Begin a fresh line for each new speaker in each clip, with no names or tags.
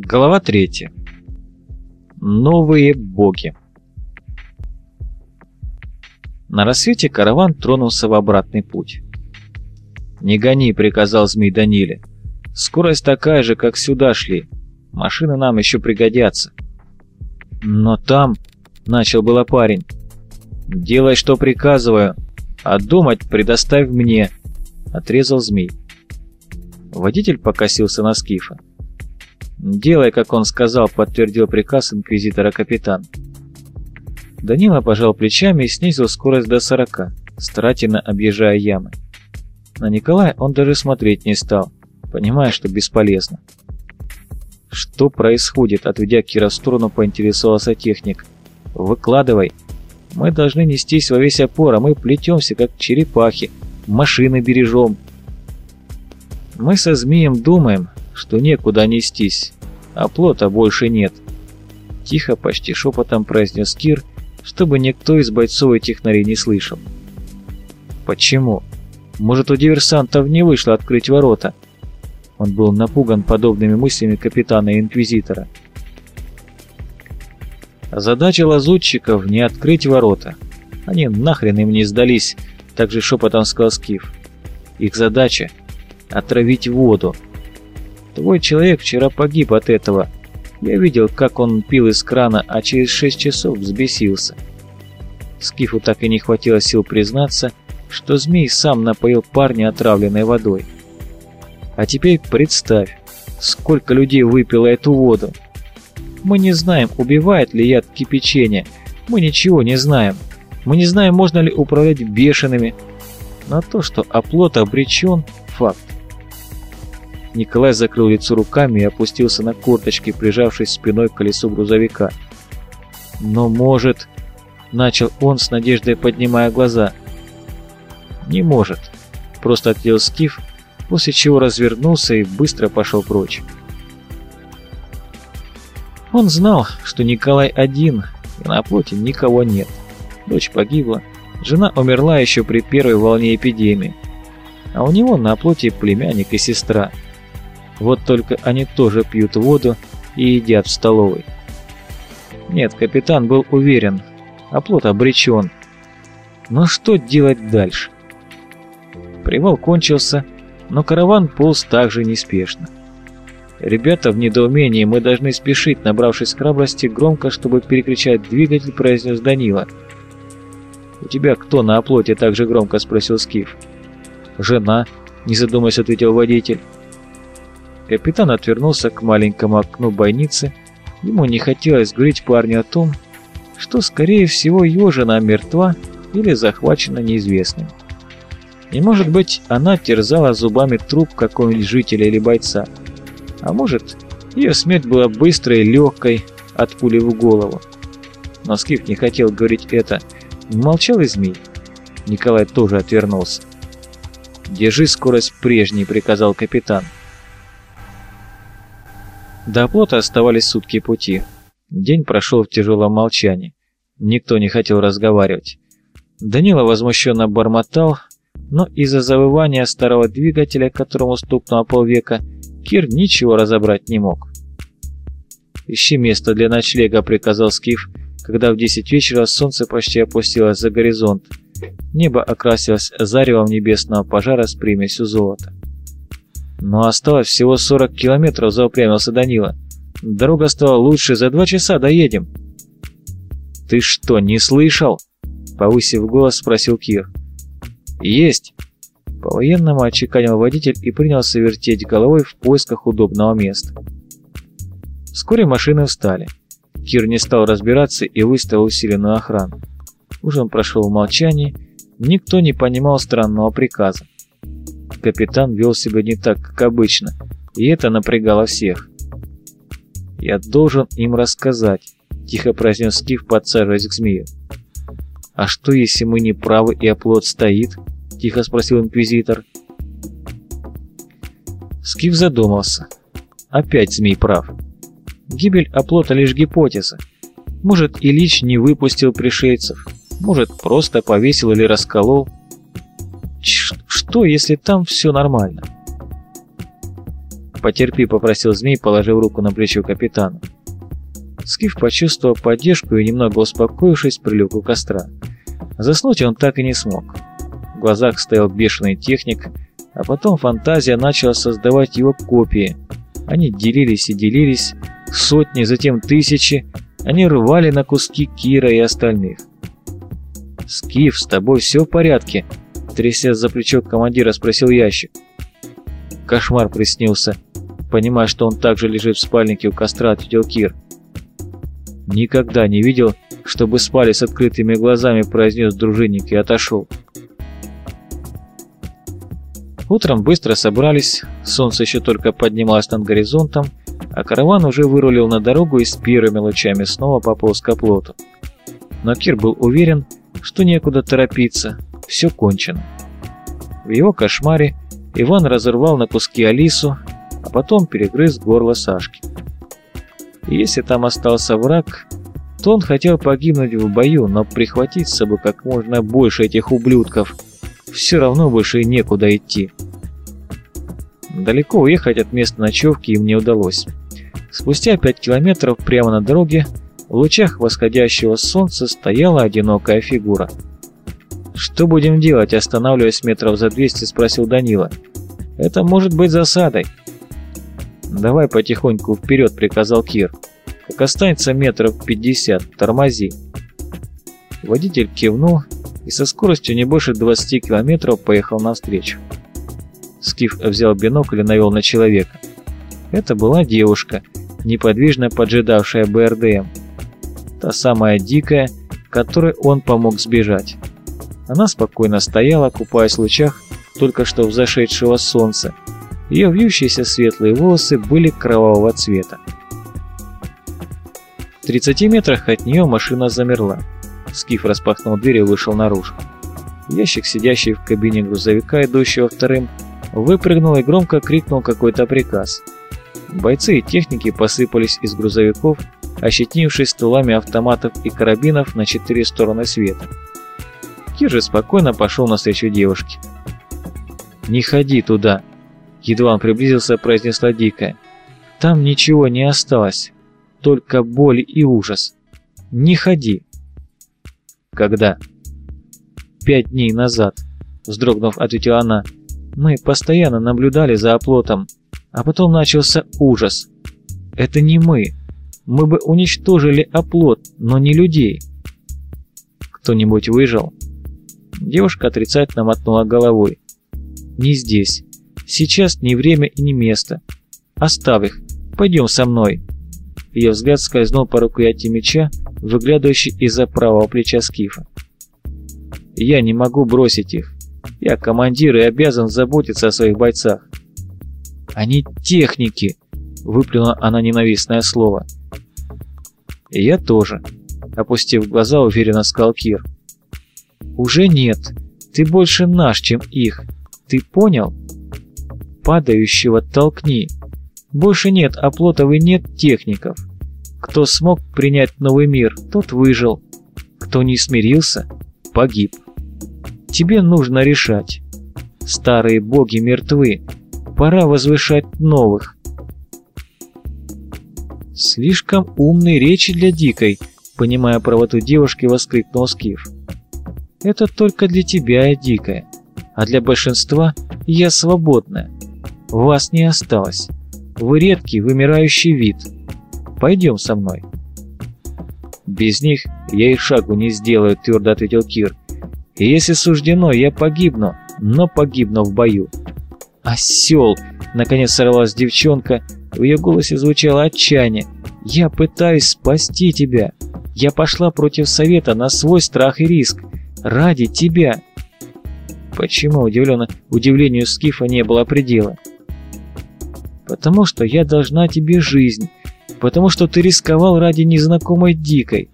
Глава третья. Новые боги. На рассвете караван тронулся в обратный путь. «Не гони», — приказал змей Даниле. «Скорость такая же, как сюда шли. Машины нам еще пригодятся». «Но там...» — начал было парень. «Делай, что приказываю, а думать предоставь мне», — отрезал змей. Водитель покосился на Скифа. «Делай, как он сказал», — подтвердил приказ инквизитора капитан. Данила пожал плечами и снизил скорость до 40, старательно объезжая ямы. На Николая он даже смотреть не стал, понимая, что бесполезно. «Что происходит?» — отведя Кира в сторону, поинтересовался техник. «Выкладывай. Мы должны нестись во весь опор, а мы плетемся, как черепахи, машины бережем». «Мы со змеем думаем, что некуда нестись, а плота больше нет», — тихо, почти шепотом произнес Кир, чтобы никто из бойцов и технарей не слышал. «Почему? Может, у диверсантов не вышло открыть ворота?» Он был напуган подобными мыслями капитана инквизитора. Задача лазутчиков — не открыть ворота. Они нахрен им не сдались, также шепотом сказал Скиф. Их задача — отравить воду. Твой человек вчера погиб от этого. Я видел, как он пил из крана, а через шесть часов взбесился. Скифу так и не хватило сил признаться, что змей сам напоил парня отравленной водой. А теперь представь, сколько людей выпило эту воду. Мы не знаем, убивает ли яд кипячения. Мы ничего не знаем. Мы не знаем, можно ли управлять бешеными. Но то, что оплот обречен – факт. Николай закрыл лицо руками и опустился на корточки, прижавшись спиной к колесу грузовика. «Но может...» – начал он с надеждой, поднимая глаза. «Не может», – просто ответил Скиф, после чего развернулся и быстро пошел прочь. Он знал, что Николай один, и на плоти никого нет. Дочь погибла, жена умерла еще при первой волне эпидемии, а у него на плоти племянник и сестра. Вот только они тоже пьют воду и едят в столовой. Нет, капитан был уверен, оплот обречен. Но что делать дальше? Привал кончился, но караван полз также неспешно. «Ребята, в недоумении, мы должны спешить», набравшись храбрости, громко, чтобы перекричать двигатель, произнес Данила. «У тебя кто на оплоте?» так же громко спросил Скиф. «Жена», не задумываясь, ответил водитель. Капитан отвернулся к маленькому окну бойницы. Ему не хотелось говорить парню о том, что, скорее всего, его жена мертва или захвачена неизвестным. И может быть, она терзала зубами труп какого-нибудь жителя или бойца. А может, ее смерть была быстрой и легкой от пули в голову. Но Скиф не хотел говорить это. Молчал и змей. Николай тоже отвернулся. «Держи скорость прежней», — приказал капитан. До оплота оставались сутки пути. День прошел в тяжелом молчании. Никто не хотел разговаривать. Данила возмущенно бормотал, но из-за завывания старого двигателя, которому стукнуло полвека, Кир ничего разобрать не мог. «Ищи место для ночлега», — приказал Скиф, когда в десять вечера солнце почти опустилось за горизонт. Небо окрасилось заревом небесного пожара с примесью золота. «Но осталось всего 40 километров», — заупрямился Данила. «Дорога стала лучше, за два часа доедем». «Ты что, не слышал?» — повысив голос, спросил Кир. «Есть!» По-военному отчеканил водитель и принялся вертеть головой в поисках удобного места. Вскоре машины встали. Кир не стал разбираться и выставил усиленную охрану. Ужин прошел в молчании, никто не понимал странного приказа. Капитан вел себя не так, как обычно, и это напрягало всех. «Я должен им рассказать», — тихо произнес Скиф, подсаживаясь к змею. «А что, если мы не правы и оплот стоит?» — тихо спросил инквизитор. Скиф задумался. Опять змей прав. Гибель оплота лишь гипотеза. Может, Ильич не выпустил пришельцев, может, просто повесил или расколол. Что, если там все нормально? «Потерпи», — попросил змей, положив руку на плечо капитана. Скиф почувствовал поддержку и, немного успокоившись, прилег у костра. Заснуть он так и не смог. В глазах стоял бешеный техник, а потом фантазия начала создавать его копии. Они делились и делились, сотни, затем тысячи, они рвали на куски Кира и остальных. «Скиф, с тобой все в порядке?» Трясясь за плечо командира, спросил ящик. Кошмар приснился. Понимая, что он также лежит в спальнике у костра, ответил Кир. «Никогда не видел, чтобы спали с открытыми глазами», произнес дружинник и отошел. Утром быстро собрались, солнце еще только поднималось над горизонтом, а караван уже вырулил на дорогу и с первыми лучами снова пополз к оплоту. Но Кир был уверен, что некуда торопиться, все кончено. В его кошмаре Иван разорвал на куски Алису, а потом перегрыз горло Сашки. Если там остался враг, то он хотел погибнуть в бою, но прихватить с собой как можно больше этих ублюдков. Все равно больше некуда идти. Далеко уехать от места ночевки им не удалось. Спустя пять километров прямо на дороге в лучах восходящего солнца стояла одинокая фигура. «Что будем делать?» – останавливаясь метров за 200, спросил Данила. «Это может быть засадой». «Давай потихоньку вперед», – приказал Кир. «Как останется метров 50, тормози». Водитель кивнул и со скоростью не больше 20 километров поехал навстречу. Скиф взял бинокль и навел на человека. Это была девушка, неподвижно поджидавшая БРДМ. Та самая дикая, которой он помог сбежать. Она спокойно стояла, купаясь в лучах только что взошедшего солнца. Ее вьющиеся светлые волосы были кровавого цвета. В 30 метрах от нее машина замерла. Скиф распахнул дверь и вышел наружу. Ящик, сидящий в кабине грузовика, идущего вторым, выпрыгнул и громко крикнул какой-то приказ. Бойцы и техники посыпались из грузовиков, ощетнившись стволами автоматов и карабинов на четыре стороны света. Кир же спокойно пошел навстречу девушке. «Не ходи туда!» Едва он приблизился, произнесла Дикая. «Там ничего не осталось, только боль и ужас. Не ходи!» «Когда?» «Пять дней назад», — вздрогнув, ответила она. «Мы постоянно наблюдали за оплотом, а потом начался ужас. Это не мы. Мы бы уничтожили оплот, но не людей». «Кто-нибудь выжил?» Девушка отрицательно мотнула головой. «Не здесь. Сейчас не время и не место. Оставь их. Пойдем со мной». Ее взгляд скользнул по рукояти меча, выглядывающий из-за правого плеча Скифа. «Я не могу бросить их. Я командир и обязан заботиться о своих бойцах». «Они техники!» — выплюнула она ненавистное слово. «Я тоже», — опустив глаза, уверенно сказал Кир. «Уже нет. Ты больше наш, чем их. Ты понял?» «Падающего толкни. Больше нет оплотов и нет техников. Кто смог принять новый мир, тот выжил. Кто не смирился, погиб. Тебе нужно решать. Старые боги мертвы. Пора возвышать новых. Слишком умные речи для дикой, понимая правоту девушки, воскликнул Скиф. Это только для тебя, дикая, а для большинства я свободная. Вас не осталось. Вы редкий, вымирающий вид. Пойдем со мной. Без них я и шагу не сделаю, твердо ответил Кир. И если суждено, я погибну, но погибну в бою. Осел! Наконец сорвалась девчонка, в ее голосе звучало отчаяние. «Я пытаюсь спасти тебя. Я пошла против совета на свой страх и риск. Ради тебя!» Почему, удивленно, удивлению Скифа не было предела? «Потому что я должна тебе жизнь. Потому что ты рисковал ради незнакомой дикой».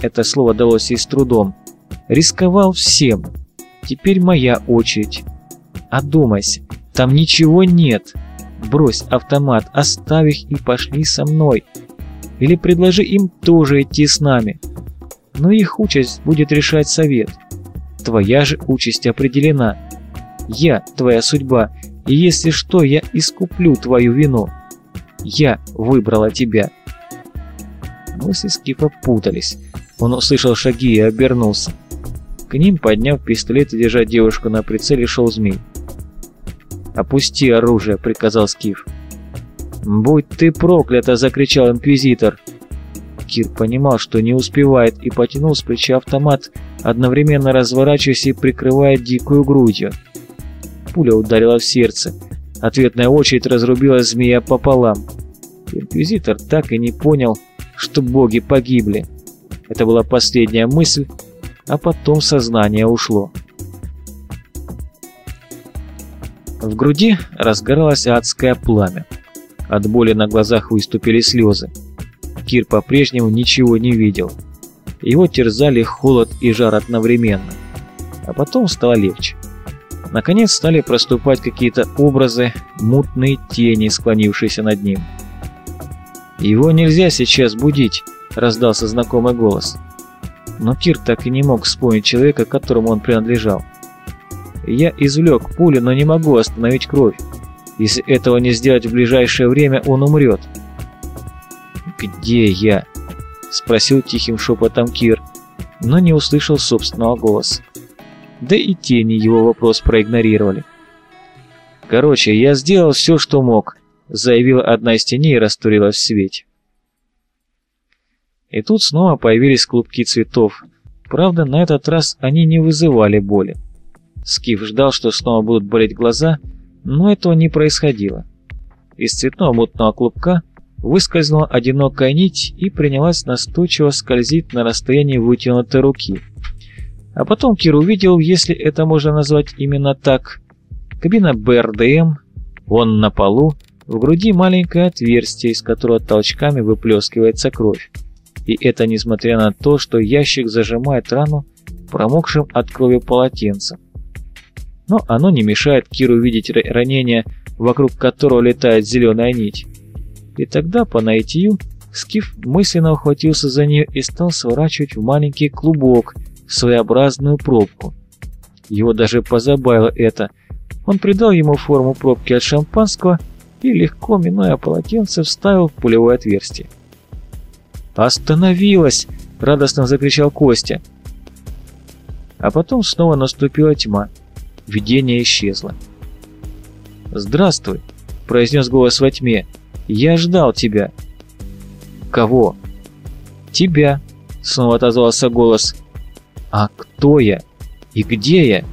Это слово далось ей с трудом. «Рисковал всем. Теперь моя очередь. Одумайся, там ничего нет. Брось автомат, оставь их и пошли со мной. Или предложи им тоже идти с нами но их участь будет решать совет. Твоя же участь определена. Я твоя судьба, И если что, я искуплю твою вину. Я выбрала тебя. Мысли Скифа путались. Он услышал шаги и обернулся. К ним, подняв пистолет и держа девушку на прицеле, шел змей. «Опусти оружие», — приказал Скиф. «Будь ты проклята!» — закричал Инквизитор. Кир понимал, что не успевает, и потянул с плеча автомат, одновременно разворачиваясь и прикрывая дикую грудью. Пуля ударила в сердце. Ответная очередь разрубила змея пополам. Инквизитор так и не понял, что боги погибли. Это была последняя мысль, а потом сознание ушло. В груди разгоралось адское пламя. От боли на глазах выступили слезы. Кир по-прежнему ничего не видел. Его терзали холод и жар одновременно. А потом стало легче. Наконец стали проступать какие-то образы, мутные тени, склонившиеся над ним. «Его нельзя сейчас будить», — раздался знакомый голос. Но Кир так и не мог вспомнить человека, которому он принадлежал. «Я извлек пулю, но не могу остановить кровь. Если этого не сделать в ближайшее время, он умрет». «Где я?» — спросил тихим шепотом Кир, но не услышал собственного голоса. Да и тени его вопрос проигнорировали. «Короче, я сделал все, что мог», — заявила одна из теней и растворилась в свете. И тут снова появились клубки цветов. Правда, на этот раз они не вызывали боли. Скиф ждал, что снова будут болеть глаза, но этого не происходило. Из цветного мутного клубка выскользнула одинокая нить и принялась настойчиво скользить на расстоянии вытянутой руки. А потом Кир увидел, если это можно назвать именно так, кабина БРДМ, он на полу, в груди маленькое отверстие, из которого толчками выплескивается кровь. И это несмотря на то, что ящик зажимает рану промокшим от крови полотенцем. Но оно не мешает Киру видеть ранение, вокруг которого летает зеленая нить. И тогда, по наитию, Скиф мысленно ухватился за нее и стал сворачивать в маленький клубок, своеобразную пробку. Его даже позабавило это. Он придал ему форму пробки от шампанского и, легко минуя полотенце, вставил в пулевое отверстие. «Остановилась!» — радостно закричал Костя. А потом снова наступила тьма. Видение исчезло. «Здравствуй!» — произнес голос во тьме. Я ждал тебя». «Кого?» «Тебя», — снова отозвался голос. «А кто я? И где я?»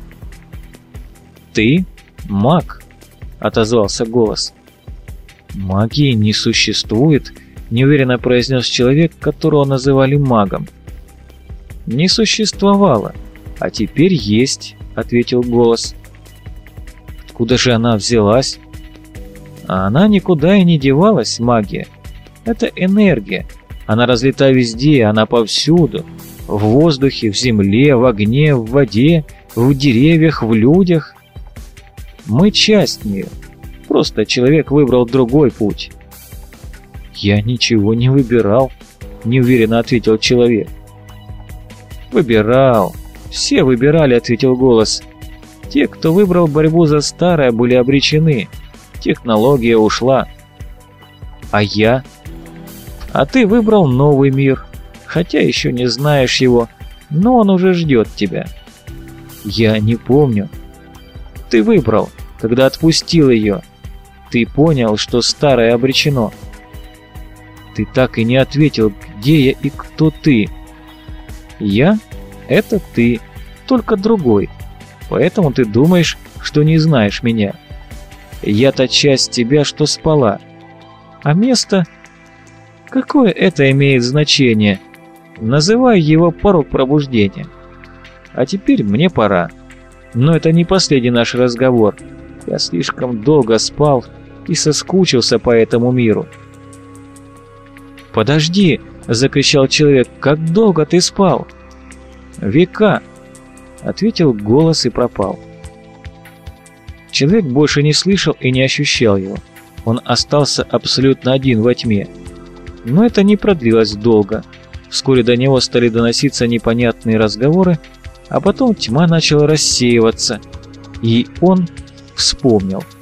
«Ты маг», — отозвался голос. «Магии не существует», — неуверенно произнес человек, которого называли магом. «Не существовало, а теперь есть», — ответил голос. «Откуда же она взялась?» А она никуда и не девалась, магия. Это энергия. Она разлита везде, она повсюду. В воздухе, в земле, в огне, в воде, в деревьях, в людях. Мы часть нее. Просто человек выбрал другой путь. «Я ничего не выбирал», — неуверенно ответил человек. «Выбирал. Все выбирали», — ответил голос. «Те, кто выбрал борьбу за старое, были обречены». Технология ушла. А я? А ты выбрал новый мир, хотя еще не знаешь его, но он уже ждет тебя. Я не помню. Ты выбрал, когда отпустил ее. Ты понял, что старое обречено. Ты так и не ответил, где я и кто ты. Я — это ты, только другой. Поэтому ты думаешь, что не знаешь меня. Я та часть тебя, что спала. А место? Какое это имеет значение? Называй его порог пробуждения. А теперь мне пора. Но это не последний наш разговор. Я слишком долго спал и соскучился по этому миру. «Подожди!» — закричал человек. «Как долго ты спал?» «Века!» — ответил голос и пропал. Человек больше не слышал и не ощущал его. Он остался абсолютно один во тьме. Но это не продлилось долго. Вскоре до него стали доноситься непонятные разговоры, а потом тьма начала рассеиваться, и он вспомнил –